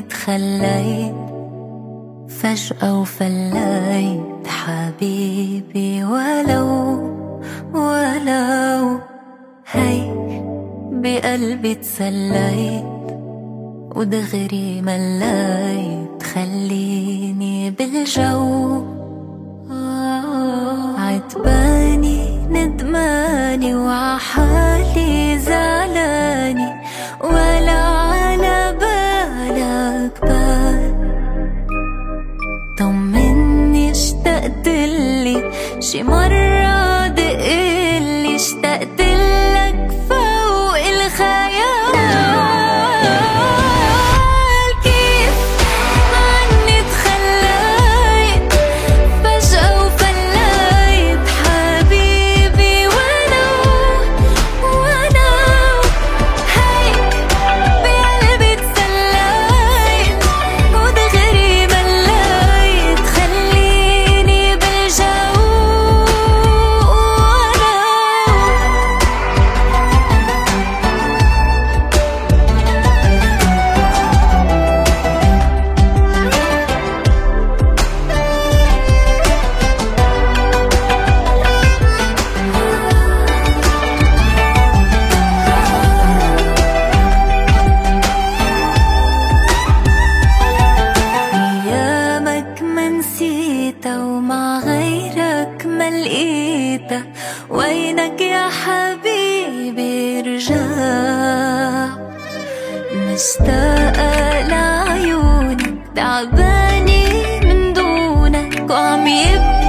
تخليت فجأة وفليت حبيبي ولو ولو هيك بقلبي تسليت ودغري مليت خليني بالجو. عتباني ندماني وعحالي زعلاني طمني اشتقت لي شي مرة نسيته ومع غيرك ما لقيته وينك يا حبيبي رجع. مشتاقة لعيونك تعبانة من دونك وعم يبكي